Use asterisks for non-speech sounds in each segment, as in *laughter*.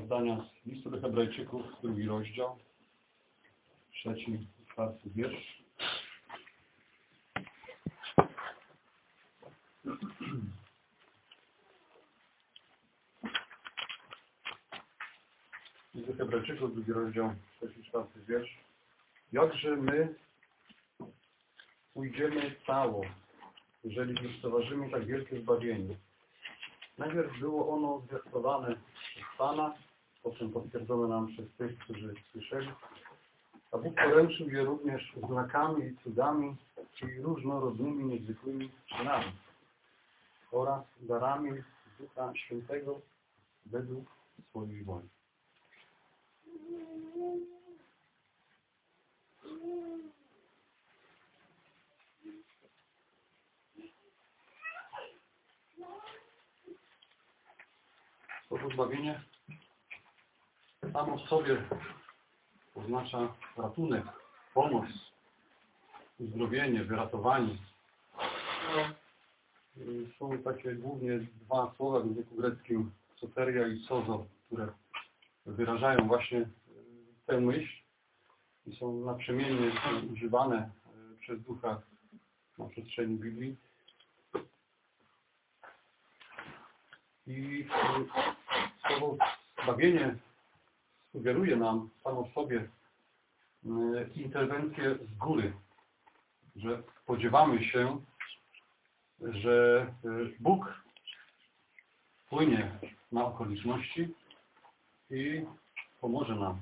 zdania z listu do Hebrajczyków, drugi rozdział, trzeci, czwarty wiersz. List do Hebrajczyków, drugi rozdział, trzeci, czwarty wiersz. Jakże my ujdziemy cało, jeżeli zlekceważymy tak wielkie zbawienie. Najpierw było ono zwiastowane Pana, potem potwierdzone nam przez tych, którzy słyszeli. A Bóg poręczył je również znakami i cudami i różnorodnymi, niezwykłymi czynami oraz darami Ducha Świętego według swojej woli. Słowo zbawienie samo w sobie oznacza ratunek, pomoc, uzdrowienie, wyratowanie. Są takie głównie dwa słowa w języku greckim, soteria i sozo, które wyrażają właśnie tę myśl i są naprzemiennie używane przez ducha na przestrzeni Biblii. I słowo zbawienie sugeruje nam samo w sobie interwencję z góry, że spodziewamy się, że Bóg wpłynie na okoliczności i pomoże nam.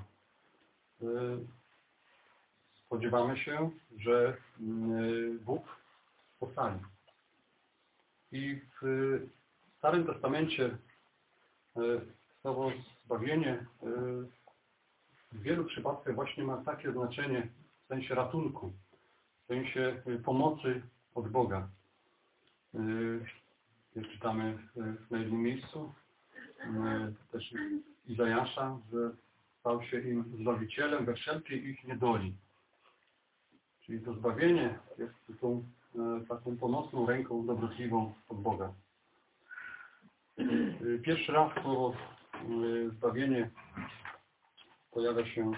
Spodziewamy się, że Bóg ocali. I w Starym Testamencie słowo zbawienie w wielu przypadkach właśnie ma takie znaczenie w sensie ratunku, w sensie pomocy od Boga. Czytamy na jednym miejscu też Izajasza, że stał się im zbawicielem we wszelkiej ich niedoli. Czyli to zbawienie jest tą taką pomocną ręką dobrotliwą od Boga. Pierwszy raz słowo zbawienie pojawia się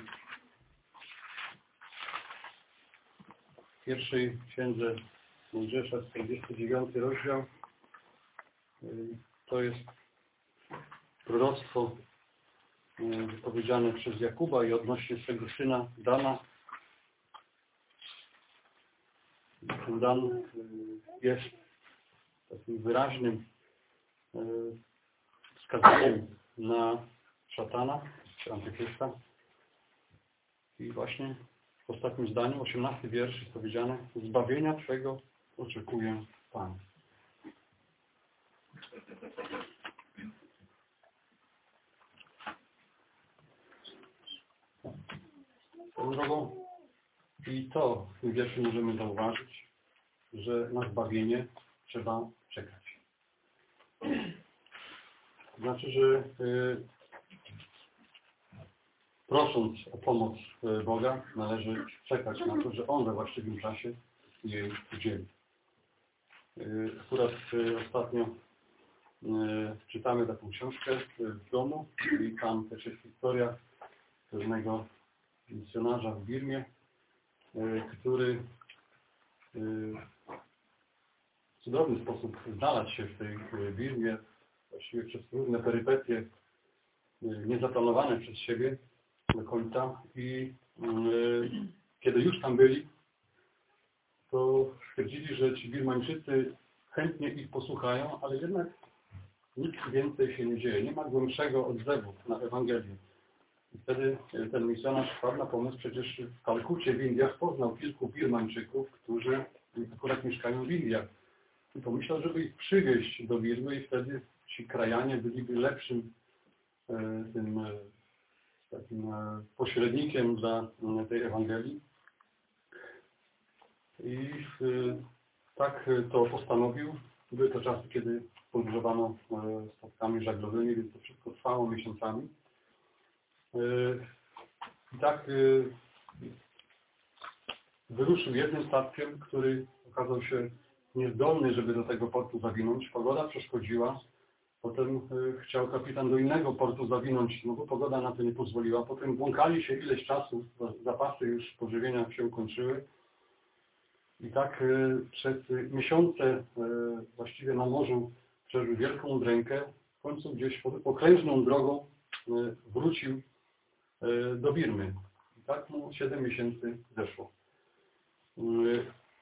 w pierwszej księdze Mojżesza, 49 rozdział. To jest proroctwo wypowiedziane przez Jakuba i odnośnie swego syna Dana. Ten Dan jest takim wyraźnym wskazaniem na szatana, czy antychrysta. I właśnie w ostatnim zdaniu, 18 wiersz jest powiedziane Zbawienia Twego oczekuję Pan. Drogą i to w tym wierszu możemy zauważyć, że na zbawienie trzeba czekać. Znaczy, że y, prosząc o pomoc Boga, należy czekać na to, że On we właściwym czasie jej udzieli. Y, akurat y, ostatnio czytamy taką książkę w domu i tam też jest historia pewnego misjonarza w Birmie, który w cudowny sposób znalazł się w tej Birmie, właściwie przez różne perypetie niezaplanowane przez siebie do końca i kiedy już tam byli, to stwierdzili, że ci Birmańczycy chętnie ich posłuchają, ale jednak nic więcej się nie dzieje. Nie ma głębszego odzewu na Ewangelię. I wtedy ten misjonarz wpadł na pomysł, przecież w Kalkucie w Indiach poznał kilku Birmańczyków, którzy akurat mieszkają w Indiach. I pomyślał, żeby ich przywieźć do Birmy i wtedy ci krajanie byliby lepszym e, tym takim e, pośrednikiem dla tej Ewangelii. I tak to postanowił. Były to czasy, kiedy podróżowano statkami żaglowymi, więc to wszystko trwało miesiącami. I tak wyruszył jednym statkiem, który okazał się niezdolny, żeby do tego portu zawinąć. Pogoda przeszkodziła, Potem y, chciał kapitan do innego portu zawinąć, no bo pogoda na to nie pozwoliła. Potem błąkali się ileś czasu, zapasy już pożywienia się kończyły. I tak y, przez miesiące y, właściwie na morzu przeżył wielką drękę. W końcu gdzieś okrężną drogą wrócił do Birmy. I tak mu 7 miesięcy zeszło.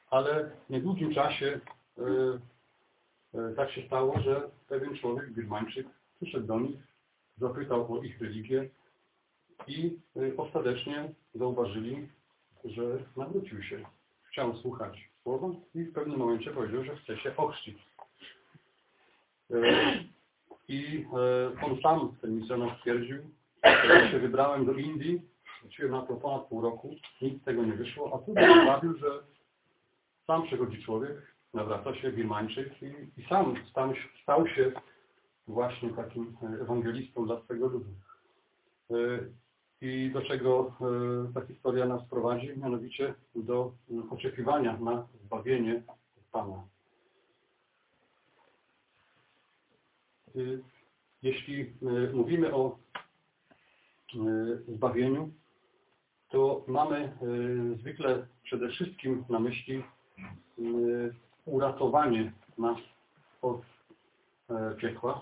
Ale w niedługim czasie tak się stało, że pewien człowiek, Birmańczyk, przyszedł do nich, zapytał o ich religię i y, ostatecznie zauważyli, że nawrócił się. Chciał słuchać słowa i w pewnym momencie powiedział, że chce się ochrzcić. Y, I on sam, ten misjonarz stwierdził, że się wybrałem do Indii, wróciłem na to ponad pół roku, nic z tego nie wyszło, a tu sprawił, że sam przychodzi człowiek, nawraca się, Birmańczyk i, i sam stał, stał się właśnie takim e, ewangelistą dla swego ludu. E, I do czego e, ta historia nas prowadzi? Mianowicie do oczekiwania na zbawienie Pana. Jeśli mówimy o zbawieniu, to mamy zwykle przede wszystkim na myśli uratowanie nas od e, piekła,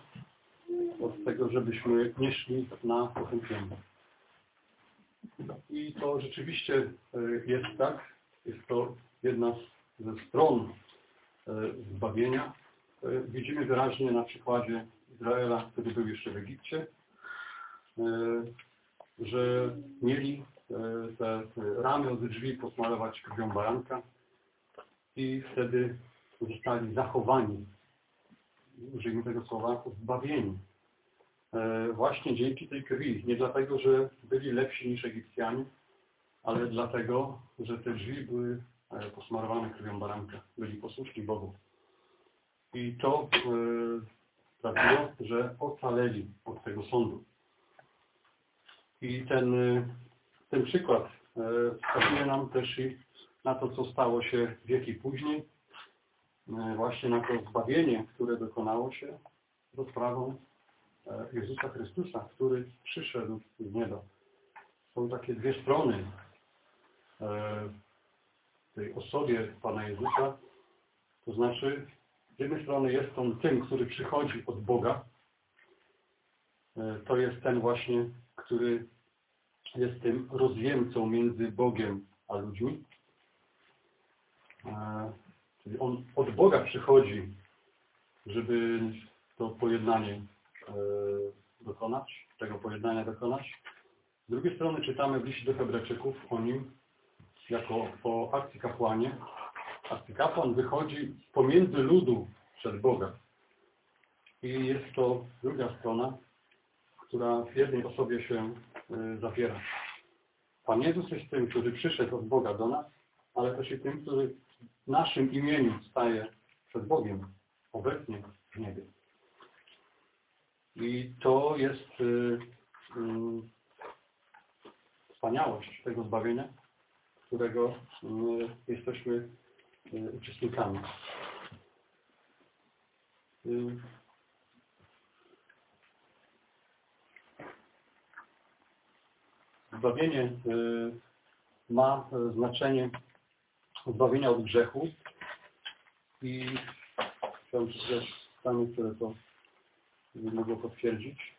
od tego, żebyśmy nie szli na potępienie. I to rzeczywiście e, jest tak, jest to jedna ze stron e, zbawienia. Widzimy wyraźnie na przykładzie Izraela, który był jeszcze w Egipcie, że mieli te ramy od drzwi posmarować krwią baranka i wtedy zostali zachowani, użyjmy tego słowa, zbawieni. E, Właśnie dzięki tej krwi. Nie dlatego, że byli lepsi niż Egipcjanie, ale dlatego, że te drzwi były e, posmarowane krwią baranka. Byli posłuszni Bogu. I to e, sprawiło, że ocaleli od tego sądu. I ten, ten przykład wskazuje nam też i na to, co stało się wieki później, e, właśnie na to zbawienie, które dokonało się za sprawą e, Jezusa Chrystusa, który przyszedł z nieba. Są takie dwie strony e, tej osobie Pana Jezusa. To znaczy, z jednej strony jest On tym, który przychodzi od Boga. To jest ten właśnie, który jest tym rozjemcą między Bogiem a ludźmi. E, Czyli On od Boga przychodzi, żeby to pojednanie e, dokonać, tego pojednania dokonać. Z drugiej strony czytamy w liście do Hebrajczyków o nim jako o arcykapłanie. Arcykapłan wychodzi pomiędzy ludu przed Boga. I jest to druga strona, która w jednej osobie się y, zawiera. Pan Jezus jest tym, który przyszedł od Boga do nas, ale też i tym, który w naszym imieniu staje przed Bogiem obecnie w niebie. I to jest y, y, wspaniałość tego zbawienia, którego y, jesteśmy y, uczestnikami. Y, Zbawienie y, ma znaczenie zbawienia od grzechu i chciałem przeczytać stany, które to mogło potwierdzić.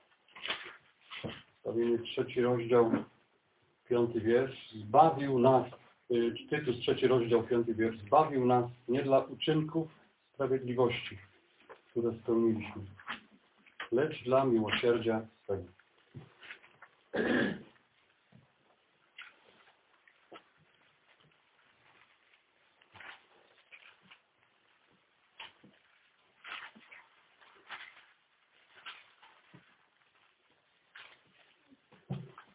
Zbawienie trzeci rozdział, piąty wiersz. Zbawił nas, y, Tytus trzeci rozdział, piąty wiersz. Zbawił nas nie dla uczynków sprawiedliwości, które spełniliśmy, lecz dla miłosierdzia swego.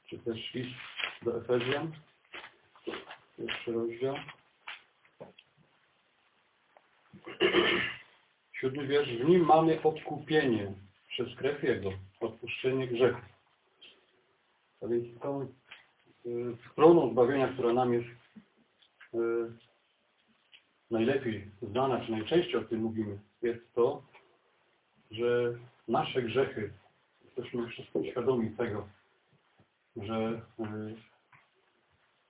czy też do Efezjan, pierwszy rozdział. Siódmy wiersz. W nim mamy odkupienie przez krew Jego, odpuszczenie grzechu. A więc tą y, stroną zbawienia, która nam jest y, najlepiej znana, czy najczęściej o tym mówimy, jest to, że nasze grzechy, jesteśmy wszyscy świadomi tego, że y,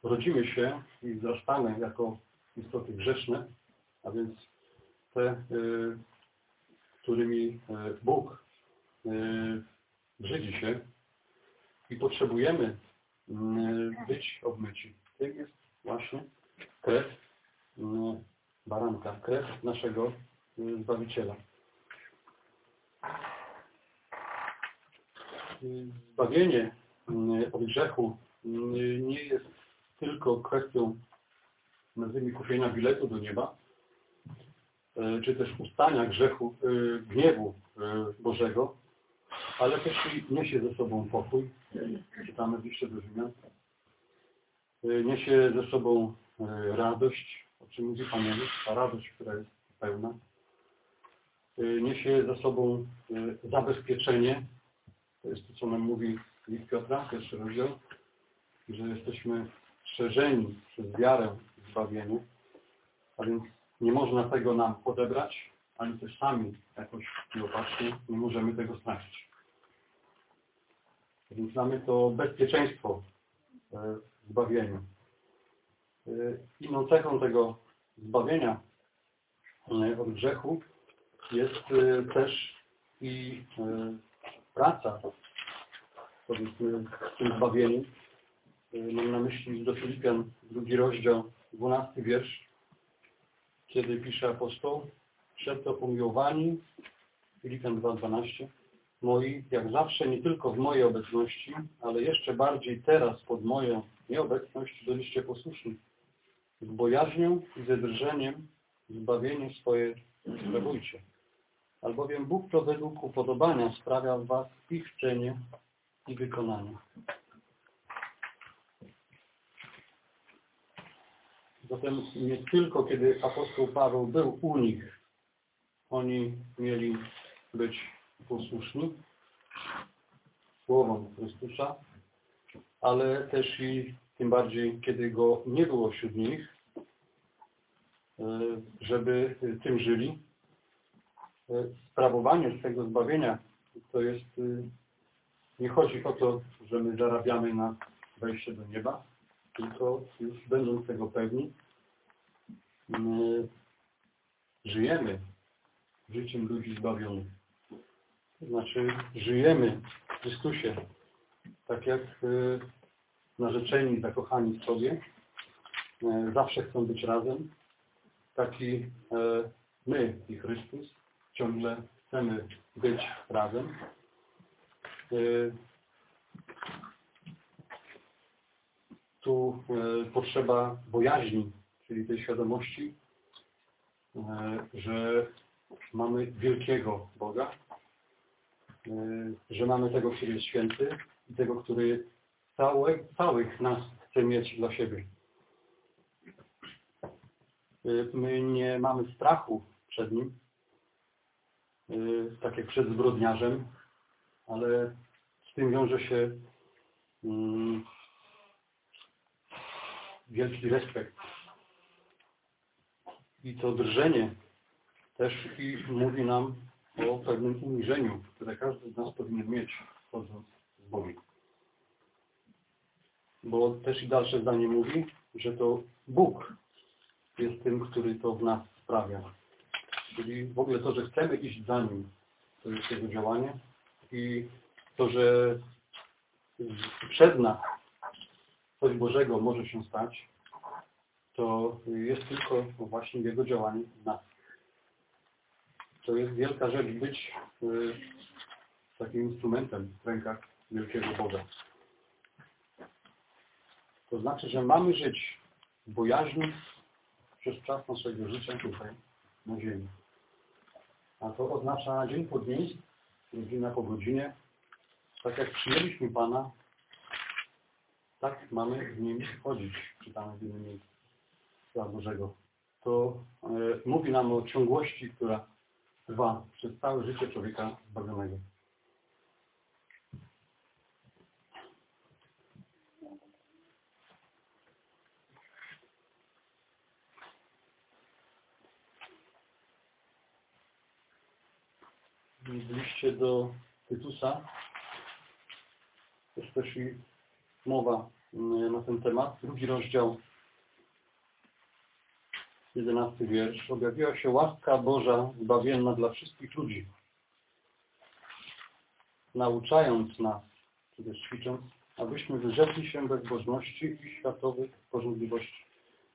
rodzimy się i wzrastamy jako istoty grzeszne, a więc te, y, którymi y, Bóg brzydzi się i potrzebujemy być obmyci. Tym jest właśnie krew baranka, krew naszego Zbawiciela. Zbawienie od grzechu nie jest tylko kwestią nazwijmy kupienia biletu do nieba, e, czy też ustania grzechu, gniewu Bożego, ale też niesie ze sobą pokój. Czytamy w liście do Rzymian. Niesie ze sobą radość, o czym mówi Pan Jezus, ta radość, która jest pełna. Niesie ze sobą zabezpieczenie, to jest to, co nam mówi list Piotra, pierwszy rozdział, że jesteśmy strzeżeni przez wiarę w zbawieniu, a więc nie można tego nam odebrać, ani też sami jakoś nieopatrznie nie możemy tego stracić. Więc mamy to bezpieczeństwo e, w zbawieniu. E, inną cechą tego zbawienia e, od grzechu jest też i praca powiedzmy w tym zbawieniu Y, mam na myśli do Filipian, drugi rozdział, dwunasty wiersz, kiedy pisze apostoł, to pomiłowani, Filipian 2,12, moi, jak zawsze, nie tylko w mojej obecności, ale jeszcze bardziej teraz pod moją nieobecność byliście posłuszni. Z bojaźnią i ze drżeniem zbawienie swoje sprawujcie. Albowiem Bóg to według upodobania sprawia w was ich czczenie i wykonanie. Zatem nie tylko kiedy apostoł Paweł był u nich, oni mieli być posłuszni słowom Chrystusa, ale też i tym bardziej, kiedy Go nie było wśród nich, e, żeby tym żyli. E, sprawowanie tego zbawienia to jest, e, nie chodzi o to, że my zarabiamy na wejście do nieba, tylko już będąc tego pewni, my żyjemy życiem ludzi zbawionych. To znaczy żyjemy w Chrystusie, tak jak e, narzeczeni, zakochani w sobie, e, zawsze chcą być razem, taki e, my i Chrystus ciągle chcemy być razem tu e, potrzeba bojaźni, czyli tej świadomości, e, że mamy wielkiego Boga, że mamy tego, który jest święty i tego, który całe, całych nas chce mieć dla siebie. My nie mamy strachu przed Nim, tak jak przed zbrodniarzem, ale z tym wiąże się mm, wielki respekt. I to drżenie też i mówi nam o pewnym uniżeniu, które każdy z nas powinien mieć, wchodząc z Bogiem. Bo też i dalsze zdanie mówi, że to Bóg jest tym, który to w nas sprawia. Czyli w ogóle to, że chcemy iść za Nim, to jest Jego działanie i to, że przed nas coś Bożego może się stać, to jest tylko właśnie Jego działanie w nas. To jest wielka rzecz być y, takim instrumentem w rękach wielkiego Boga. To znaczy, że mamy żyć w bojaźni przez czas naszego życia tutaj, na ziemi. A to oznacza dzień po dniu, godzina po godzinie, tak jak przyjęliśmy Pana, tak mamy w Nim chodzić, czytamy w innym miejscu Bożego. To e, mówi nam o ciągłości, która trwa przez całe życie człowieka zbawionego. W liście do Tytusa jest też i mowa mm, na ten temat. Drugi rozdział, jedenasty wiersz. Objawiła się łaska Boża zbawienna dla wszystkich ludzi, nauczając nas, czy też ćwicząc, abyśmy wyrzekli się bezbożności i światowych porządliwości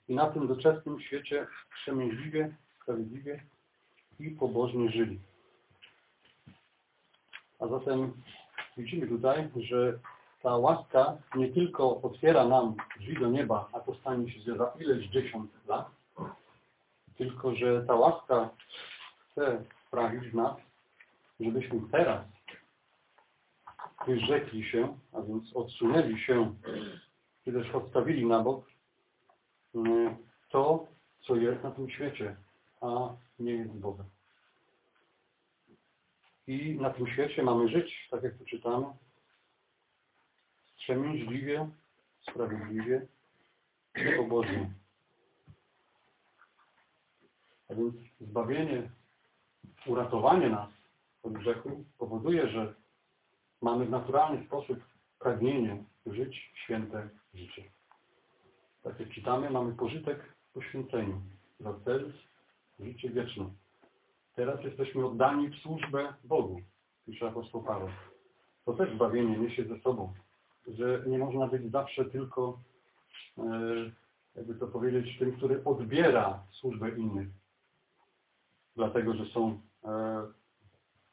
i na tym doczesnym świecie przemięźliwie, sprawiedliwie i pobożnie żyli. A zatem widzimy tutaj, że ta łaska nie tylko otwiera nam drzwi do nieba, a to stanie się za ileś dziesiąt lat, tylko że ta łaska chce sprawić w nas, żebyśmy teraz wyrzekli się, a więc odsunęli się, czy też odstawili na bok mm, to, co jest na tym świecie, a nie jest Bogiem. I na tym świecie mamy żyć, tak jak tu czytamy, wstrzemięźliwie, sprawiedliwie i pobożnie. A więc zbawienie, uratowanie nas od grzechu powoduje, że mamy w naturalny sposób pragnienie żyć święte życie. Tak jak czytamy, mamy pożytek poświęceniu, za cel życie wieczne. Teraz jesteśmy oddani w służbę Bogu, pisze apostoł Paweł. To też zbawienie niesie ze sobą, że nie można być zawsze tylko, e, jakby to powiedzieć, tym, który odbiera służbę innych, dlatego że są e,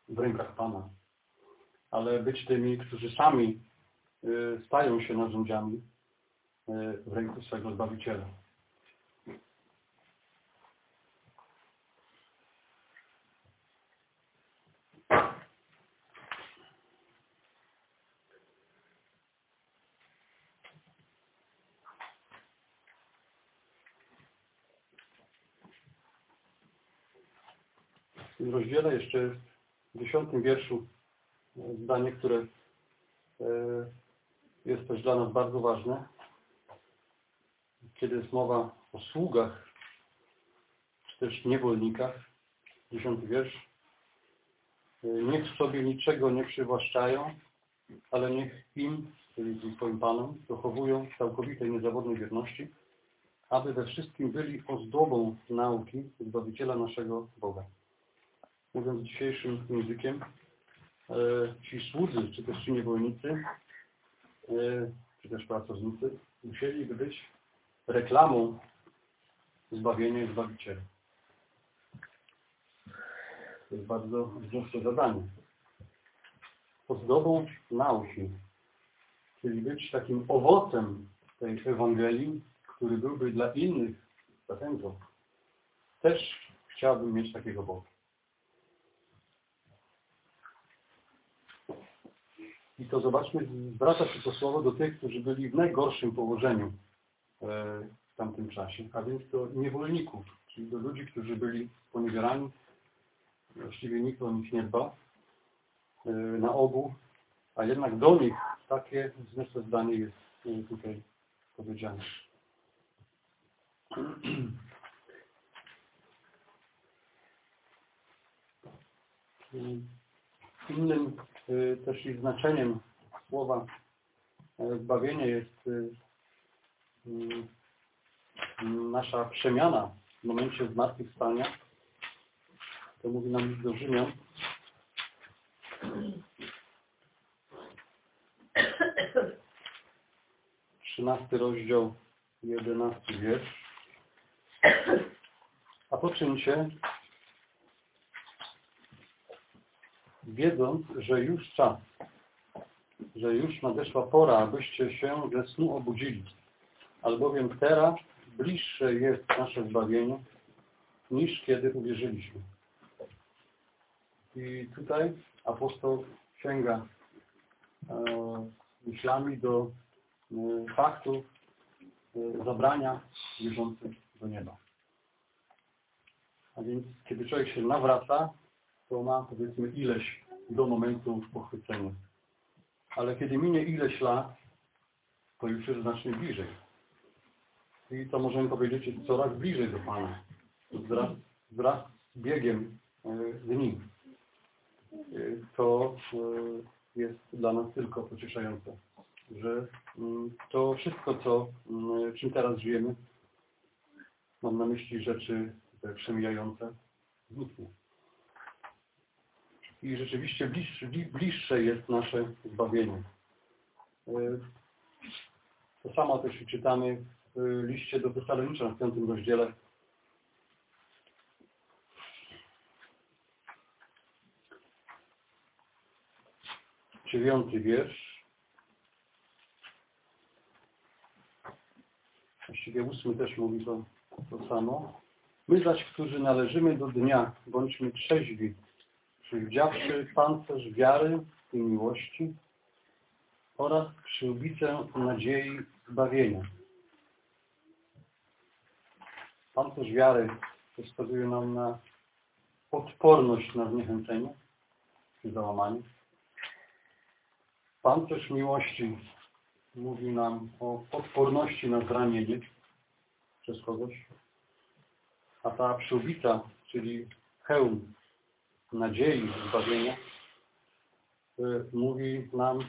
w rękach Pana, ale być tymi, którzy sami e, stają się narzędziami w ręku swego Zbawiciela. w tym rozdziale jeszcze w dziesiątym wierszu e, zdanie, które e, jest też dla nas bardzo ważne. Kiedy jest mowa o sługach, czy też niewolnikach, dziesiąty wiersz. E, niech sobie niczego nie przywłaszczają, ale niech im, czyli swoim Panom, dochowują całkowitej, niezawodnej wierności, aby we wszystkim byli ozdobą nauki Zbawiciela naszego Boga mówiąc dzisiejszym językiem, e, ci słudzy, czy też ci niewolnicy, e, czy też pracownicy, musieliby być reklamą zbawienia i Zbawiciela. To jest bardzo wzniosłe zadanie. Ozdobą nauki, czyli być takim owocem tej Ewangelii, który byłby dla innych zachętą. Też chciałbym mieć takiego Boga. I to zobaczmy, zwraca się to słowo do tych, którzy byli w najgorszym położeniu e, w tamtym czasie, a więc do niewolników, czyli do ludzi, którzy byli poniewierani. Właściwie nikt o nich nie dba e, na ogół, a jednak do nich takie wzniosłe zdanie jest e, tutaj powiedziane. *clears throat* Innym też i znaczeniem słowa e, zbawienie jest y, y, nasza przemiana w momencie zmartwychwstania. To mówi nam list do Rzymian. Trzynasty rozdział, jedenasty wiersz. A poczyńcie, wiedząc, że już czas, że już nadeszła pora, abyście się ze snu obudzili. Albowiem teraz bliższe jest nasze zbawienie, niż kiedy uwierzyliśmy. I tutaj apostoł sięga e, myślami do e, faktu e, zabrania wierzących do nieba. A więc kiedy człowiek się nawraca, to ma powiedzmy ileś do momentu pochwycenia. Ale kiedy minie ileś lat, to już jest znacznie bliżej. I to możemy powiedzieć jest coraz bliżej do Pana. Wraz, wraz z biegiem e, dni. y, to y, jest dla nas tylko pocieszające, że mm, to wszystko, co, mm, czym teraz żyjemy, mam na myśli rzeczy przemijające, zniknie. I rzeczywiście bliższe, bliższe jest nasze zbawienie. Y, to samo też czytamy w liście do Tesaloniczan w piątym rozdziale. Dziewiąty wiersz. Właściwie ósmy też mówi to, to samo. My zaś, którzy należymy do dnia, bądźmy trzeźwi, przywdziawszy pancerz wiary i miłości oraz przyłbicę nadziei zbawienia. Pancerz wiary wskazuje nam na odporność na zniechęcenie czy załamanie. Pancerz miłości mówi nam o odporności na zranienie przez kogoś. A ta przyłbica, czyli hełm nadziei zbawienia, y, mówi nam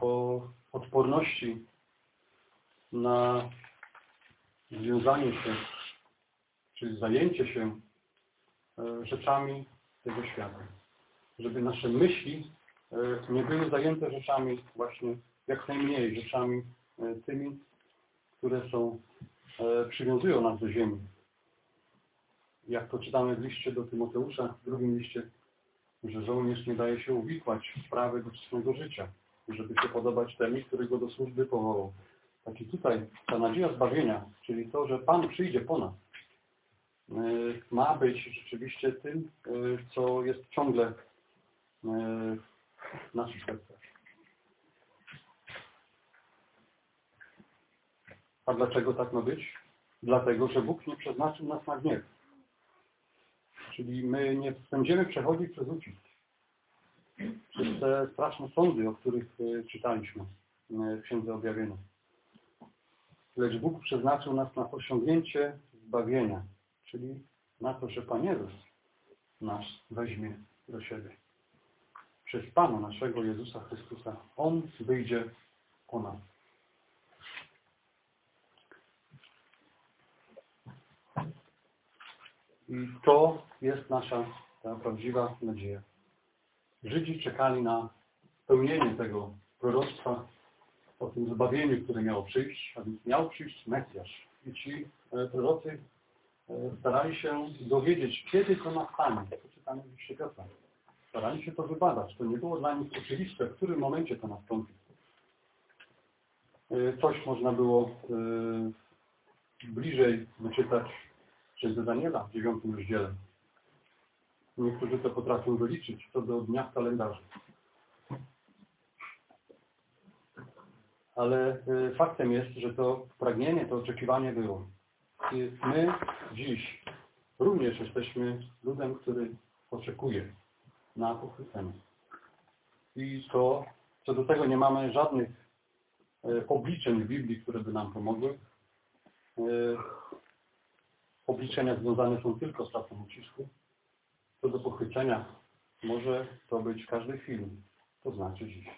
o odporności na związanie się, czy zajęcie się e, rzeczami tego świata. Żeby nasze myśli e, nie były zajęte rzeczami właśnie jak najmniej rzeczami tymi, które są, przywiązują nas do ziemi. Jak to czytamy w liście do Tymoteusza, w drugim liście, że żołnierz nie daje się uwikłać w sprawy doczesnego życia, żeby się podobać temu, który go do służby powołał. Tak i tutaj ta nadzieja zbawienia, czyli to, że Pan przyjdzie po nas, y, ma być rzeczywiście tym, y, co jest ciągle y, w naszych sercach. A dlaczego tak ma być? Dlatego, że Bóg nie przeznaczył nas na gniew. Czyli my nie będziemy przechodzić przez ucisk. Przez te straszne sądy, o których czytaliśmy w Księdze Objawienia lecz Bóg przeznaczył nas na osiągnięcie zbawienia, czyli na to, że Pan Jezus nas weźmie do siebie. Przez Pana naszego Jezusa Chrystusa On wyjdzie po nas. I to jest nasza ta prawdziwa nadzieja. Żydzi czekali na spełnienie tego proroctwa o tym zbawieniu, które miało przyjść, a więc miał przyjść Mesjasz. I ci e, prorocy e, starali się dowiedzieć, kiedy to nastanie. To czytamy w Piotra. Starali się to wybadać. To nie było dla nich oczywiste, w którym momencie to nastąpi. E, coś można było bliżej wyczytać przez Daniela w dziewiątym rozdziale. Niektórzy to potrafią wyliczyć co do dnia w kalendarzu. ale y, faktem jest, że to pragnienie, to oczekiwanie było. I my dziś również jesteśmy ludem, który oczekuje na pochwycenie. I to, co do tego nie mamy żadnych y, obliczeń w Biblii, które by nam pomogły. Obliczenia związane są tylko z czasem ucisku. Co do pochwycenia może to być każdej chwili, to znaczy dziś.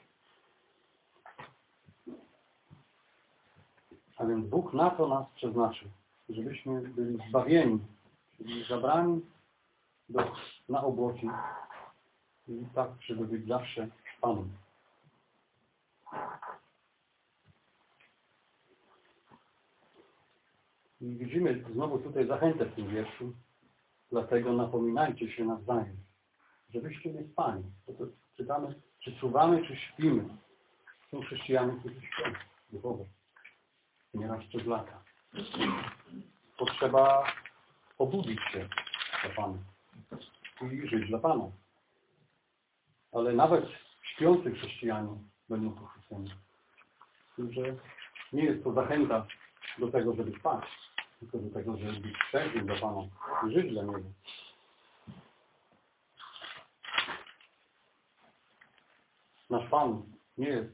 A więc Bóg na to nas przeznaczył, żebyśmy byli zbawieni, czyli zabrani do, na obłoci i tak, żeby być zawsze Panem. I widzimy znowu tutaj zachętę w tym wierszu, dlatego napominajcie się nawzajem, żebyście nie spali. To, to czytamy, czy czuwamy, czy śpimy. Są chrześcijanie, którzy śpią duchowo nieraz przez lata. Potrzeba obudzić się dla Pana i żyć dla Pana. Ale nawet śpiący chrześcijanie będą pochwyceni. Że nie jest to zachęta do tego, żeby spać, tylko do tego, żeby być szczerzy dla Pana i żyć dla Niego. Nasz Pan nie jest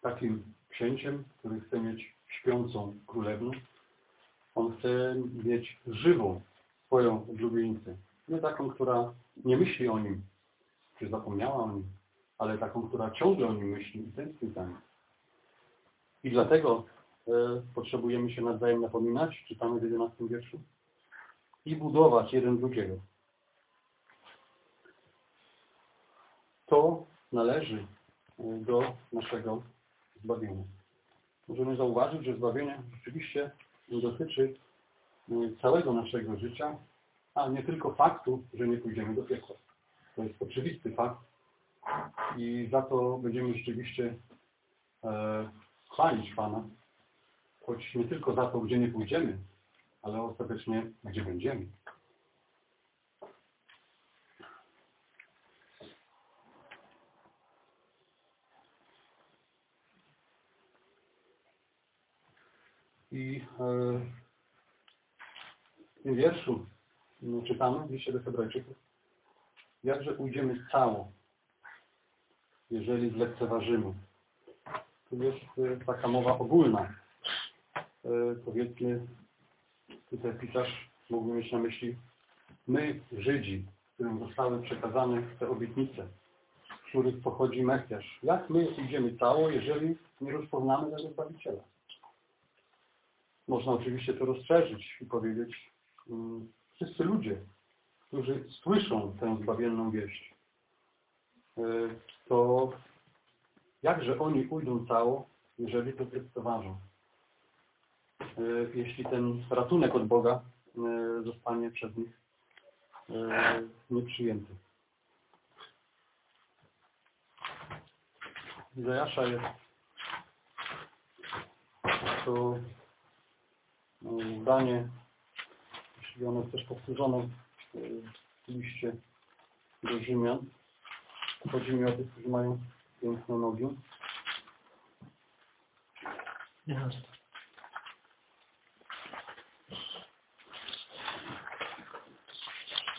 takim księciem, który chce mieć śpiącą królewną. On chce mieć żywą swoją oblubienicę. Nie taką, która nie myśli o nim, czy zapomniała o nim, ale taką, która ciągle o nim myśli i tęskni za nim. I dlatego potrzebujemy się nawzajem napominać, czytamy w 11 wierszu, i budować jeden drugiego. To należy e, do naszego zbawienia. Możemy zauważyć, że zbawienie rzeczywiście dotyczy e, całego naszego życia, a nie tylko faktu, że nie pójdziemy do piekła. To jest oczywisty fakt i za to będziemy rzeczywiście e, chwalić Pana, choć nie tylko za to, gdzie nie pójdziemy, ale ostatecznie gdzie będziemy. I e, w tym wierszu no, czytamy liście do Hebrajczyków, jakże ujdziemy cało, jeżeli zlekceważymy. Tu jest e, taka mowa ogólna. E, powiedzmy, tutaj pisarz mógłby mieć na myśli my, Żydzi, którym zostały przekazane te obietnice, z których pochodzi Mesjasz. Jak my idziemy cało, jeżeli nie rozpoznamy tego Zbawiciela? Można oczywiście to rozszerzyć i powiedzieć, um, wszyscy ludzie, którzy słyszą tę zbawienną wieść, e, to jakże oni ujdą cało, jeżeli to zlekceważą? E, jeśli ten ratunek od Boga e, zostanie przez nich nieprzyjęty. Izajasza jest to zdanie, jeśli ono jest też powtórzone w liście do Rzymian. Chodzi mi o tych, którzy mają piękne nogi. Jasne.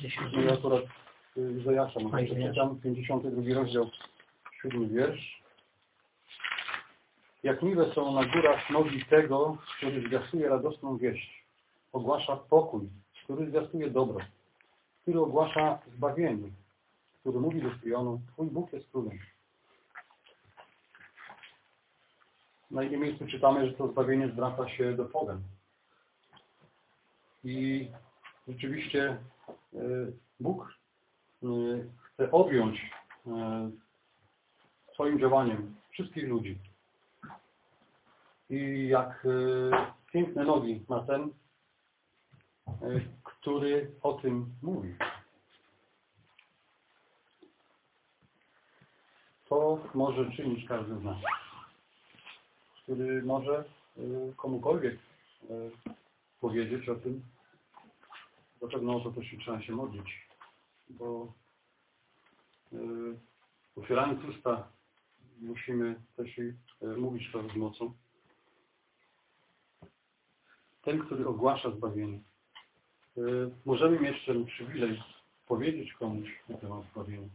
No i akurat Izajasza, Fajnie. przeczytam, 52 rozdział, 7 wiersz. Jak miłe są na górach nogi tego, który zwiastuje radosną wieść, ogłasza pokój, który zwiastuje dobro, który ogłasza zbawienie, który mówi do Syjonu, Twój Bóg jest królem. Na innym miejscu czytamy, że to zbawienie zwraca się do pogan. I rzeczywiście Bóg e, chce objąć e, swoim działaniem wszystkich ludzi. I jak piękne nogi ma ten, który o tym mówi. To może czynić każdy z nas, który może komukolwiek powiedzieć o tym, Zapewne o to też trzeba się modlić, bo yy, usta musimy też i yy, mówić to z mocą. Ten, który ogłasza zbawienie. Yy, możemy mieć ten przywilej powiedzieć komuś na temat zbawienia.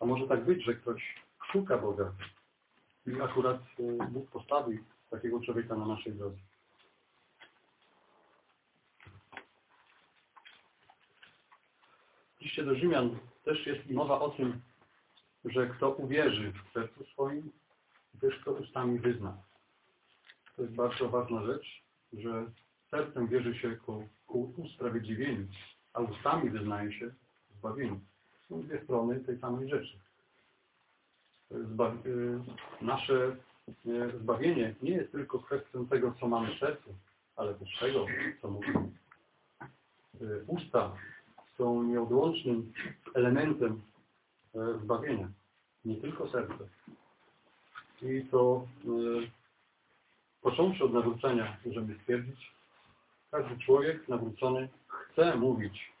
A może tak być, że ktoś szuka Boga i akurat Bóg postawi takiego człowieka na naszej drodze. W liście do Rzymian też jest mowa o tym, że kto uwierzy w sercu swoim, też kto ustami wyzna. To jest bardzo ważna rzecz, że sercem wierzy się ku, ku usprawiedliwieniu, a ustami wyznaje się zbawieniu. Są dwie strony tej samej rzeczy. Y, nasze y, zbawienie nie jest tylko kwestią tego, co mamy w sercu, ale też tego, co mówimy. Y, usta są nieodłącznym elementem e, zbawienia. Nie tylko serce. I to e, począwszy od nawrócenia możemy stwierdzić, każdy człowiek nawrócony chce mówić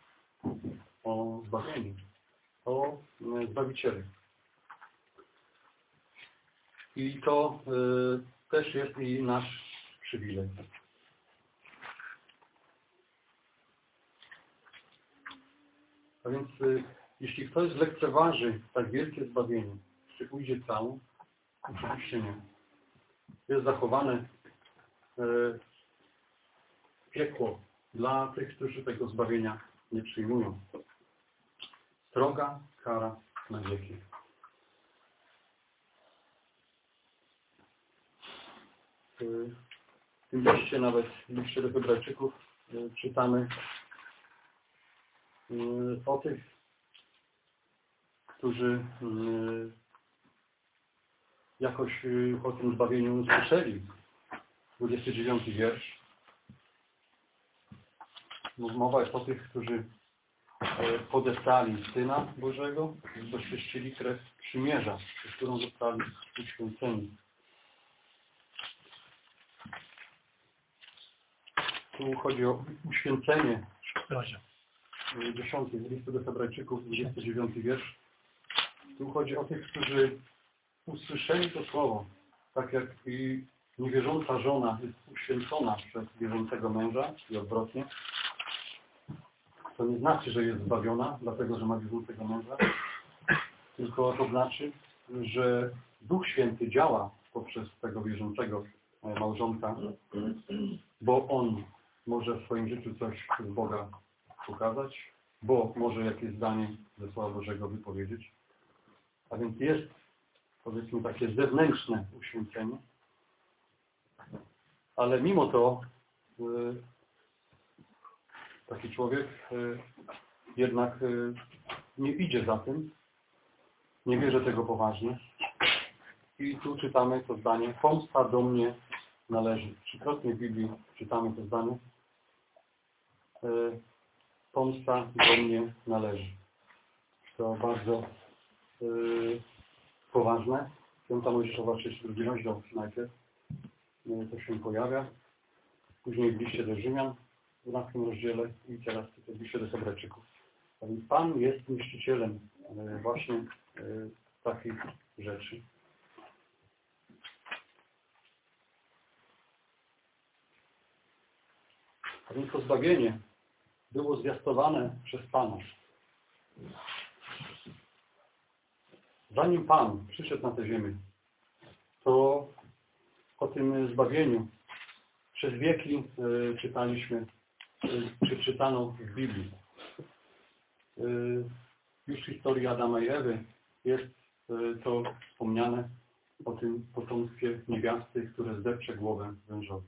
o zbawieniu, o e, Zbawicielu. I to też jest i nasz przywilej. A więc y, jeśli ktoś zlekceważy tak wielkie zbawienie, czy ujdzie całą? Oczywiście nie. Jest zachowane e, piekło dla tych, którzy tego zbawienia nie przyjmują. stroga kara na wieki. W tym liście nawet, w liście do Hebrajczyków y, czytamy o tych, którzy y, jakoś y, o tym zbawieniu usłyszeli. 29 wiersz. Mowa jest o tych, którzy e, podestali Syna Bożego doświadczyli krew przymierza, przez którą zostali uświęceni. Tu chodzi o uświęcenie. Rozdział. 10 z listu do Hebrajczyków, 29 wiersz. Tu chodzi o tych, którzy usłyszeli to słowo, tak jak i niewierząca żona jest uświęcona przez wierzącego męża i odwrotnie. To nie znaczy, że jest zbawiona, dlatego że ma wierzącego męża, tylko to znaczy, że Duch Święty działa poprzez tego wierzącego e, małżonka, bo on może w swoim życiu coś z Boga pokazać, bo może jakieś zdanie ze Słowa Bożego wypowiedzieć. A więc jest, powiedzmy, takie zewnętrzne uświęcenie, ale mimo to y, taki człowiek y, jednak y, nie idzie za tym, nie bierze tego poważnie. I tu czytamy to zdanie, pomsta do mnie należy. Trzykrotnie w Biblii czytamy to zdanie. Pomsta do mnie należy. To bardzo poważne. Piąta Mojżeszowa 32 rozdział najpierw to się pojawia. Później w liście do Rzymian w 12 rozdziale i teraz w liście do Hebrajczyków. A więc Pan jest niszczycielem e, właśnie e, takich rzeczy. A więc to zbawienie było zwiastowane przez Pana. Zanim Pan przyszedł na tę ziemię, to o tym zbawieniu przez wieki e, czytaliśmy, e, czy czytano w Biblii. E, już w historii Adama i Ewy jest to wspomniane o tym potomstwie niewiasty, które zdepcze głowę wężowi.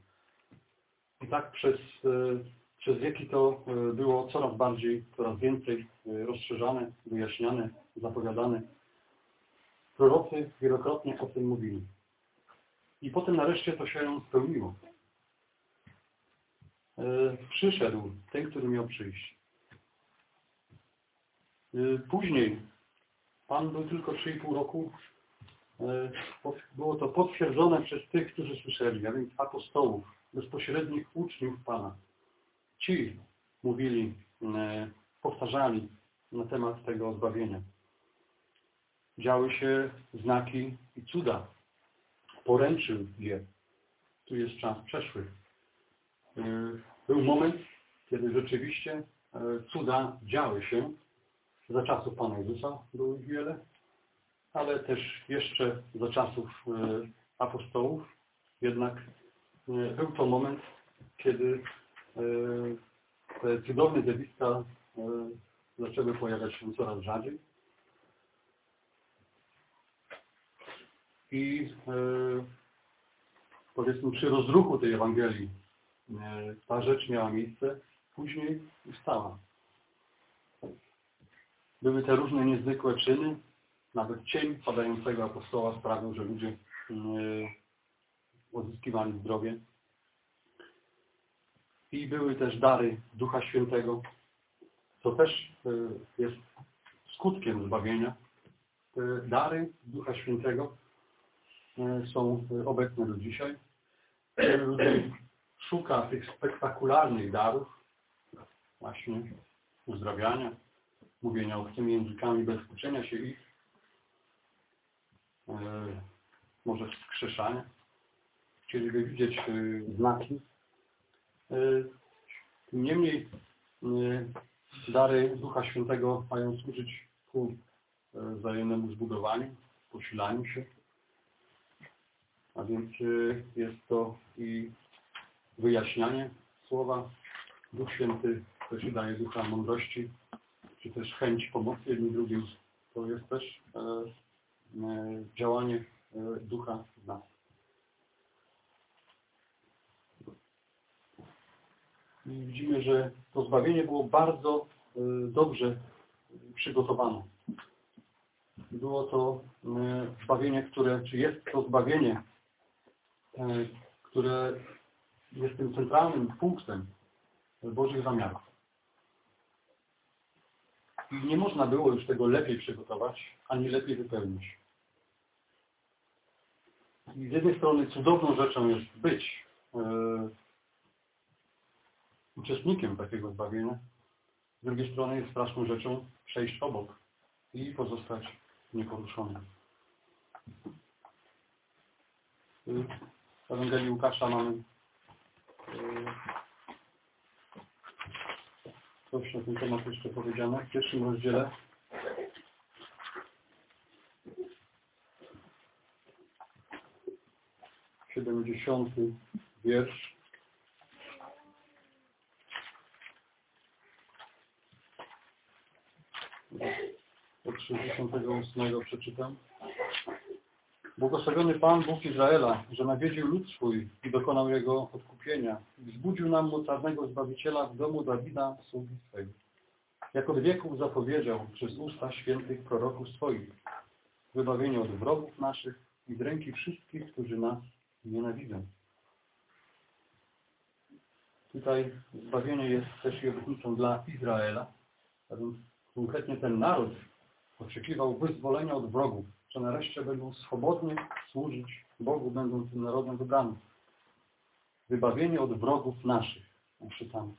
I tak przez, przez wieki to było coraz bardziej, coraz więcej rozszerzane, wyjaśniane, zapowiadane. Prorocy wielokrotnie o tym mówili. I potem nareszcie to się spełniło. E, przyszedł ten, który miał przyjść. E, później Pan był tylko 3,5 roku. E, było to potwierdzone przez tych, którzy słyszeli, a więc apostołów, bezpośrednich uczniów Pana. Ci mówili, powtarzali na temat tego zbawienia. Działy się znaki i cuda poręczył je. Tu jest czas przeszły. E, był moment, kiedy rzeczywiście e, cuda działy się. Za czasów Pana Jezusa było ich wiele, ale też jeszcze za czasów e, apostołów. Jednak był to moment, kiedy te cudowne zjawiska zaczęły pojawiać się coraz rzadziej. i e, powiedzmy przy rozruchu tej Ewangelii ta rzecz miała miejsce, później ustała. Były te różne niezwykłe czyny, nawet cień padającego apostoła sprawił, że ludzie uzyskiwali zdrowie. I były też dary Ducha Świętego, co też jest skutkiem zbawienia. Te dary Ducha Świętego E, są obecne do dzisiaj. Wielu ludzi szuka tych spektakularnych darów, właśnie uzdrawiania, mówienia obcymi językami bez uczenia się ich, e, może wskrzeszania. Chcieliby widzieć e, znaki. Niemniej dary Ducha Świętego mają służyć ku wzajemnemu zbudowaniu, posilaniu się, a więc y, jest to i wyjaśnianie słowa. Duch Święty też daje ducha mądrości, czy też chęć pomocy jednym drugim, to jest też działanie ducha w nas. I widzimy, że to zbawienie było bardzo e, dobrze przygotowane. Było to e, zbawienie, które, czy jest to zbawienie, e, które jest tym centralnym punktem Bożych zamiarów. I nie można było już tego lepiej przygotować, ani lepiej wypełnić. I z jednej strony cudowną rzeczą jest być uczestnikiem takiego zbawienia, z drugiej strony jest straszną rzeczą przejść obok i pozostać nieporuszonym. W Ewangelii Łukasza mamy e, coś na ten temat jeszcze powiedziane w pierwszym rozdziale. Siedemdziesiąty wiersz. Od 68 przeczytam. Błogosławiony Pan Bóg Izraela, że nawiedził lud swój i dokonał jego odkupienia i wzbudził nam mocarnego Zbawiciela w domu Dawida, sługi swego. Jak od wieków zapowiedział przez usta świętych proroków swoich wybawienie od wrogów naszych i z ręki wszystkich, którzy nas nienawidzą. Tutaj zbawienie jest też i obietnicą dla Izraela, a więc konkretnie ten naród oczekiwał wyzwolenia od wrogów, że nareszcie będą swobodnie służyć Bogu, będą tym narodem wybranym. Wybawienie od wrogów naszych, czytamy.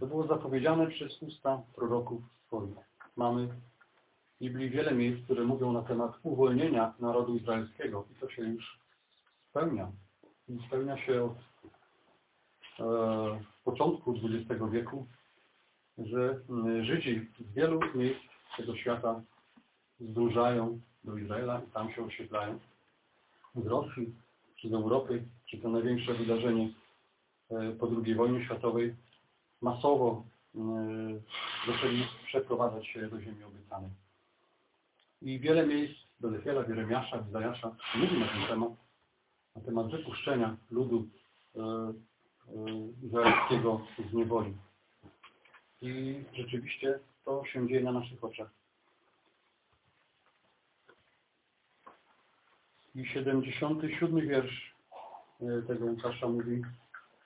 To było zapowiedziane przez usta proroków swoich. Mamy w Biblii wiele miejsc, które mówią na temat uwolnienia narodu izraelskiego i to się już spełnia. I spełnia się od e, początku XX wieku, że Żydzi z wielu miejsc tego świata zdążają do Izraela i tam się osiedlają. Z Rosji, czy z Europy, czy to największe wydarzenie e, po II wojnie światowej, masowo e, zaczęli przeprowadzać się do ziemi obiecanej. I wiele miejsc Belechiela, Jeremiasza, Izajasza mówi na ten temat, na temat wypuszczenia ludu e, izraelskiego z niewoli. I rzeczywiście to się dzieje na naszych oczach. I 77 wiersz e, tego Łukasza mówi,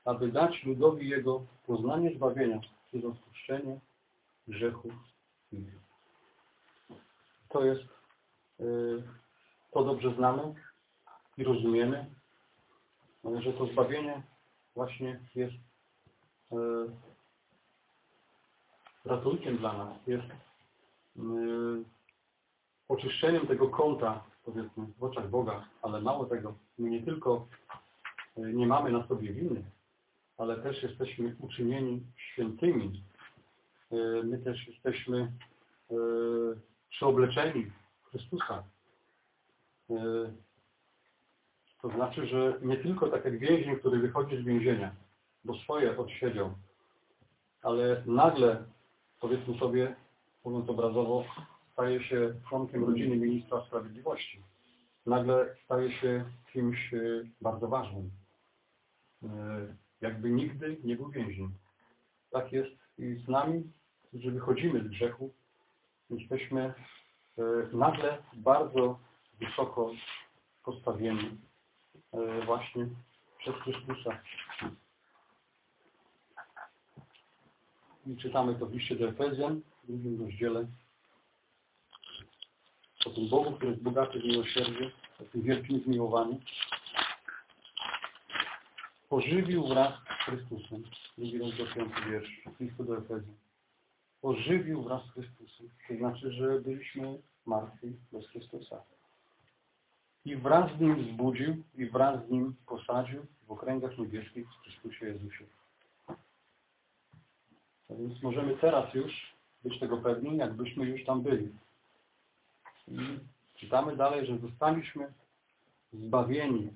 aby dać ludowi jego poznanie zbawienia przez odpuszczenie grzechów. To jest, e, to dobrze znamy i rozumiemy, że to zbawienie właśnie jest e, ratunkiem dla nas, jest oczyszczeniem tego kąta powiedzmy, w oczach Boga, ale mało tego, my nie tylko e, nie mamy na sobie winy, ale też jesteśmy uczynieni świętymi. E, my też jesteśmy e, przeobleczeni w Chrystusa. To znaczy, że nie tylko tak jak więzień, który wychodzi z więzienia, bo swoje odsiedział, ale nagle, powiedzmy sobie, mówiąc obrazowo, staje się członkiem rodziny ministra sprawiedliwości. Nagle staje się kimś e, bardzo ważnym. E, jakby nigdy nie był więźniem. Tak jest i z nami, którzy wychodzimy z grzechu, jesteśmy e, nagle bardzo wysoko postawieni właśnie przez Chrystusa. I czytamy to w liście do Efezjan, w drugim rozdziale, o tym Bogu, który jest bogaty w miłosierdzie, o tym wielkim zmiłowaniu, pożywił wraz z Chrystusem. Drugi rozdział piąty wiersz, listu do Efezji. Pożywił wraz z Chrystusem. To znaczy, że byliśmy martwi bez Chrystusa. I wraz z Nim wzbudził i wraz z Nim posadził w okręgach niebieskich w Chrystusie Jezusie. A więc możemy teraz już być tego pewni, jakbyśmy już tam byli. I czytamy dalej, że zostaliśmy zbawieni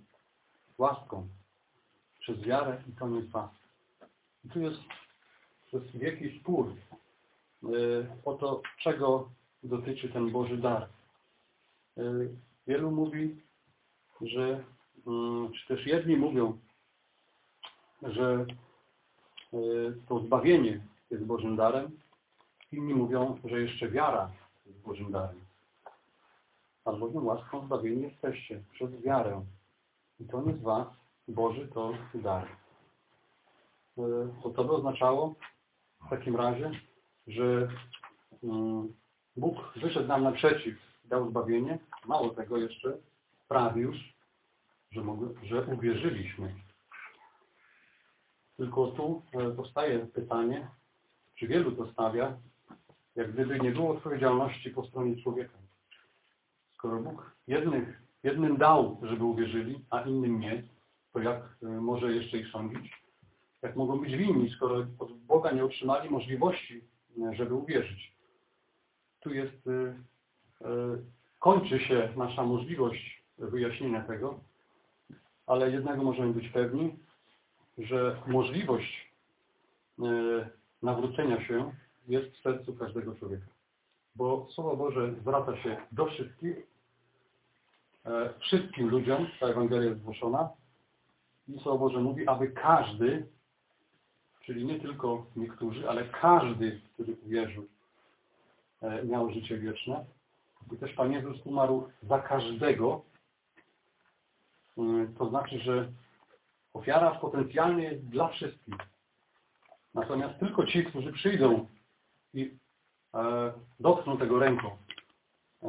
łaską przez wiarę i koniec was. I tu jest przez wielki spór o to, czego dotyczy ten Boży dar. Wielu mówi, że, mm, czy też jedni mówią, że to zbawienie jest Bożym darem, inni mówią, że jeszcze wiara jest Bożym darem. Albowiem łaską zbawieni jesteście przez wiarę. I to nie z was, Boży to dar. To to by oznaczało w takim razie, że mm, Bóg wyszedł nam naprzeciw, dał zbawienie, mało tego jeszcze sprawił, że, że uwierzyliśmy. Tylko tu e, powstaje pytanie, czy wielu to stawia, jak gdyby nie było odpowiedzialności po stronie człowieka. Skoro Bóg jednym dał, żeby uwierzyli, a innym nie, to jak e, może jeszcze ich sądzić? Jak mogą być winni, skoro od Boga nie otrzymali możliwości, e, żeby uwierzyć? Tu jest, kończy się nasza możliwość wyjaśnienia tego, ale jednego możemy być pewni, że możliwość e, nawrócenia się jest w sercu każdego człowieka. Bo Słowo Boże zwraca się do wszystkich, e, wszystkim ludziom, ta Ewangelia jest zgłoszona i Słowo Boże mówi, aby każdy, czyli nie tylko niektórzy, ale każdy, który uwierzył, e, miał życie wieczne. I też Pan Jezus umarł za każdego, to znaczy, że Ofiara potencjalnie jest dla wszystkich. Natomiast tylko ci, którzy przyjdą i e, dotkną tego ręką, e,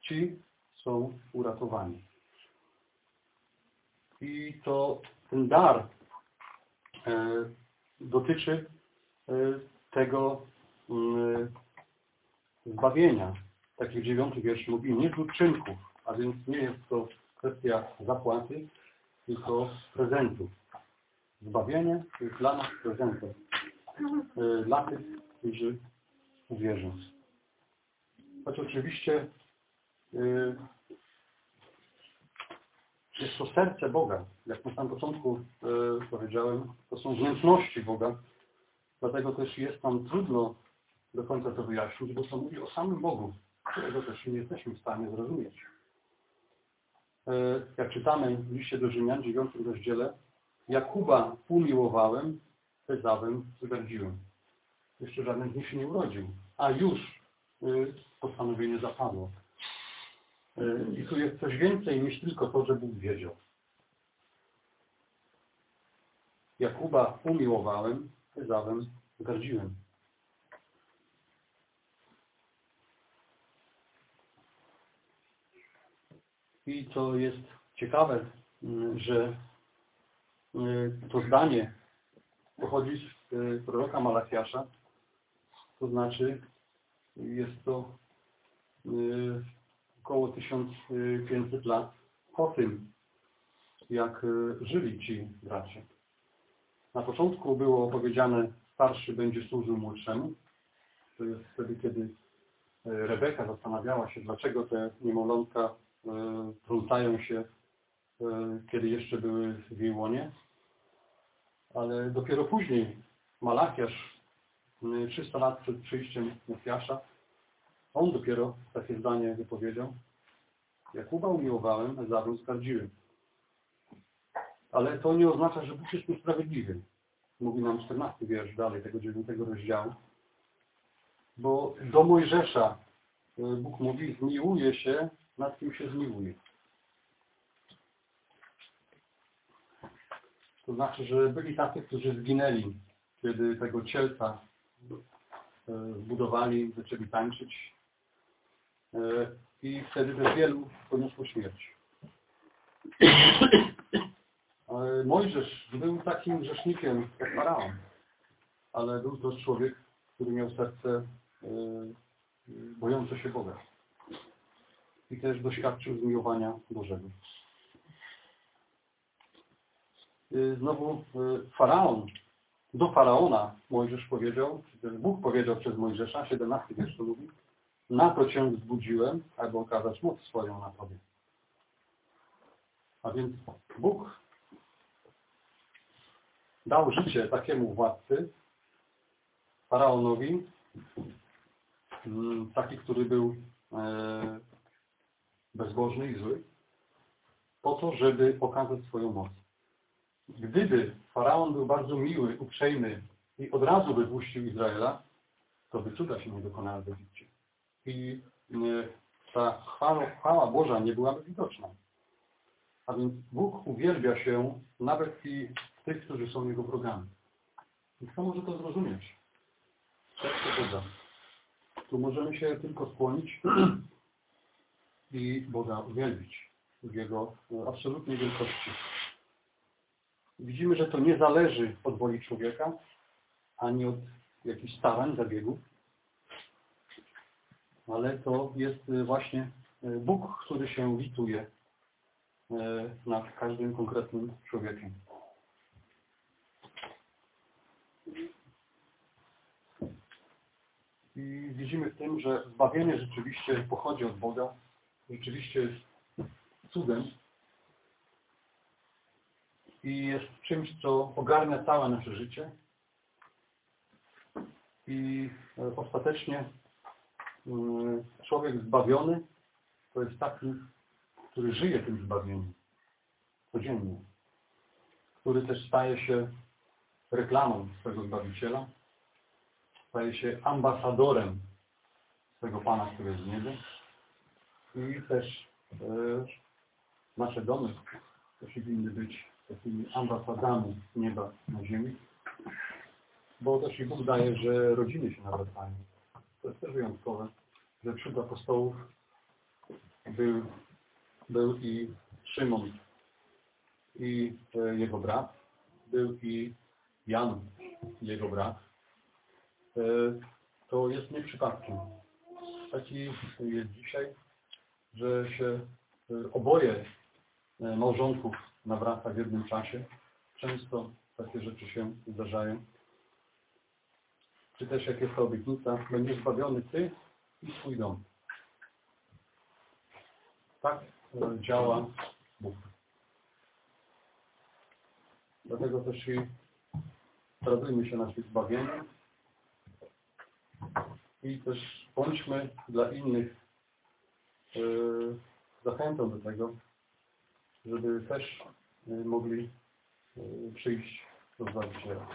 ci są uratowani. I to ten dar e, dotyczy e, tego mm, zbawienia. Taki dziewiąty wiersz mówi, nie z uczynków, a więc nie jest to kwestia zapłaty, tylko prezentów. Zbawienie jest dla nas prezentem. E, dla tych, którzy uwierzą. Choć oczywiście e, jest to serce Boga. Jak na samym początku e, powiedziałem, to są wnętrzności Boga. Dlatego też jest nam trudno do końca to wyjaśnić, bo to mówi o samym Bogu, którego też nie jesteśmy w stanie zrozumieć. Jak czytamy w liście do Rzymian, 9 rozdziale, Jakuba umiłowałem, Ezawem zgardziłem. Jeszcze żaden z nich się nie urodził, a już e, postanowienie zapadło. E, I tu jest coś więcej niż tylko to, że Bóg wiedział. Jakuba umiłowałem, Ezawem zgardziłem. I to jest ciekawe, mm, że y, to zdanie pochodzi z y, proroka Malachiasza, to znaczy jest to y, około 1500 lat po tym, jak żyli ci bracia. Na początku było powiedziane, starszy będzie służył młodszemu. To jest wtedy, kiedy Rebeka zastanawiała się, dlaczego te niemowlątka plątają e, się, kiedy jeszcze były w jej łonie. Ale dopiero później Malachiasz, 300 lat przed przyjściem Mesjasza, on dopiero takie zdanie wypowiedział. Jakuba umiłowałem, Ezawę zgardziłem. Ale to nie oznacza, że Bóg jest niesprawiedliwy. Mówi nam 14 wiersz dalej tego 9 rozdziału. Bo do Mojżesza e, Bóg mówi, zmiłuje się nad kim się zmiłuje. To znaczy, że byli tacy, którzy zginęli, kiedy tego cielca e, zbudowali, zaczęli tańczyć e, i wtedy też wielu poniosło śmierć. Mojżesz był takim grzesznikiem jak Faraon, ale był to człowiek, który miał serce e, bojące się Boga i też doświadczył zmiłowania Bożego. Y, znowu y, Faraon, do Faraona Mojżesz powiedział, Bóg powiedział przez Mojżesza, 17 wiersz mówi, na to Cię wzbudziłem, aby okazać moc swoją na Tobie. A więc Bóg dał życie takiemu władcy, Faraonowi, mm, taki, który był e, bezbożny i zły, po to, żeby pokazać swoją moc. Gdyby Faraon był bardzo miły, uprzejmy i od razu wypuścił Izraela, to by cuda się nie dokonały w Egipcie. I e, ta chwała, chwała Boża nie byłaby widoczna. A więc Bóg uwielbia się nawet i tych, którzy są Jego wrogami. I kto może to zrozumieć? Serce Boga. Tu możemy się tylko skłonić *clears throat* i Boga uwielbić w Jego e, absolutnej wielkości. Widzimy, że to nie zależy od woli człowieka, ani od jakichś starań, zabiegów, ale to jest e, właśnie e, Bóg, który się lituje nad każdym konkretnym człowiekiem. I widzimy w tym, że zbawienie rzeczywiście pochodzi od Boga, rzeczywiście jest cudem i jest czymś, co ogarnia całe nasze życie. I e, ostatecznie mm, człowiek zbawiony to jest taki, który żyje tym zbawieniem codziennie, który też staje się reklamą swego Zbawiciela, staje się ambasadorem swego Pana, który jest w niebie. I też e, nasze domy też powinny być takimi ambasadami nieba na ziemi, bo też i Bóg daje, że rodziny się nawracają. To jest też wyjątkowe, że wśród apostołów był, był i Szymon i e, jego brat, był i Jan, jego brat. E, to jest nie przypadkiem. Taki jest dzisiaj, że się e, oboje małżonków nawraca w jednym czasie. Często takie rzeczy się zdarzają. Czy też jak jest ta obietnica, będziesz zbawiony Ty i swój dom. Tak działa Bóg. Dlatego też i radujmy się naszym zbawieniem i też bądźmy dla innych yy, zachętą do tego, żeby też yy, mogli yy, przyjść do Zbawiciela.